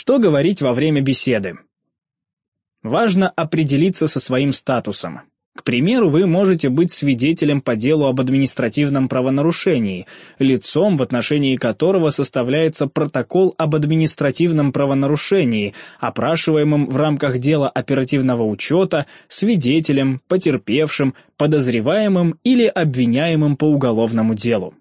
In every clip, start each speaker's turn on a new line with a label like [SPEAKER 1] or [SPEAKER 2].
[SPEAKER 1] Что говорить во время беседы? Важно определиться со своим статусом. К примеру, вы можете быть свидетелем по делу об административном правонарушении, лицом, в отношении которого составляется протокол об административном правонарушении, опрашиваемым в рамках дела оперативного учета, свидетелем, потерпевшим, подозреваемым или обвиняемым по уголовному делу.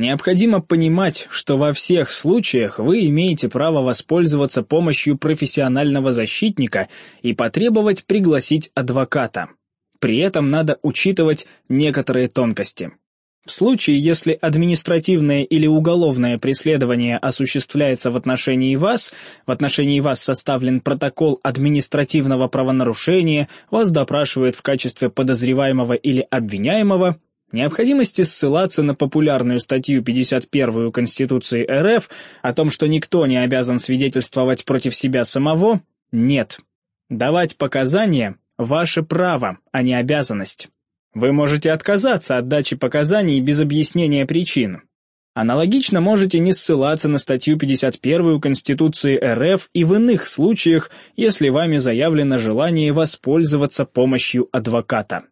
[SPEAKER 1] Необходимо понимать, что во всех случаях вы имеете право воспользоваться помощью профессионального защитника и потребовать пригласить адвоката. При этом надо учитывать некоторые тонкости. В случае, если административное или уголовное преследование осуществляется в отношении вас, в отношении вас составлен протокол административного правонарушения, вас допрашивают в качестве подозреваемого или обвиняемого, необходимости ссылаться на популярную статью 51 Конституции РФ о том, что никто не обязан свидетельствовать против себя самого, нет. Давать показания ваше право, а не обязанность. Вы можете отказаться от дачи показаний без объяснения причин. Аналогично можете не ссылаться на статью 51 Конституции РФ и в иных случаях, если вами заявлено желание воспользоваться помощью адвоката.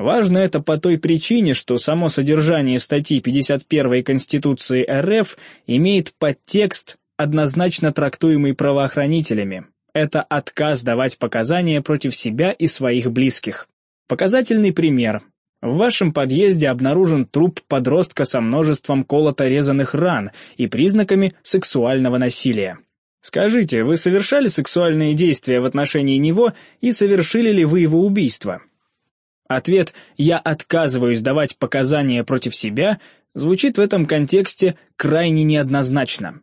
[SPEAKER 1] Важно это по той причине, что само содержание статьи 51 Конституции РФ имеет подтекст, однозначно трактуемый правоохранителями, это отказ давать показания против себя и своих близких. Показательный пример. В вашем подъезде обнаружен труп подростка со множеством колото-резанных ран и признаками сексуального насилия. Скажите, вы совершали сексуальные действия в отношении него и совершили ли вы его убийство? Ответ «я отказываюсь давать показания против себя» звучит в этом контексте крайне неоднозначно.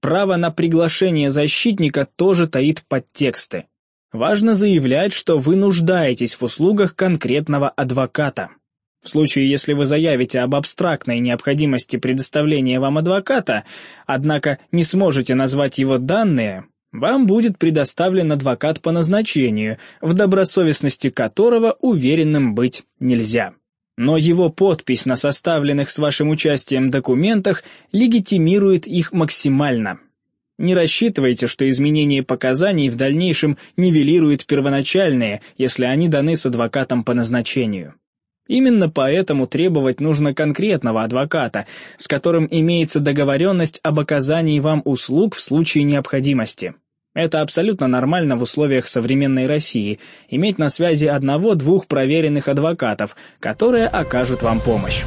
[SPEAKER 1] Право на приглашение защитника тоже таит подтексты. Важно заявлять, что вы нуждаетесь в услугах конкретного адвоката. В случае, если вы заявите об абстрактной необходимости предоставления вам адвоката, однако не сможете назвать его данные, вам будет предоставлен адвокат по назначению, в добросовестности которого уверенным быть нельзя но его подпись на составленных с вашим участием документах легитимирует их максимально. Не рассчитывайте, что изменение показаний в дальнейшем нивелирует первоначальные, если они даны с адвокатом по назначению. Именно поэтому требовать нужно конкретного адвоката, с которым имеется договоренность об оказании вам услуг в случае необходимости. Это абсолютно нормально в условиях современной России – иметь на связи одного-двух проверенных адвокатов, которые окажут вам помощь.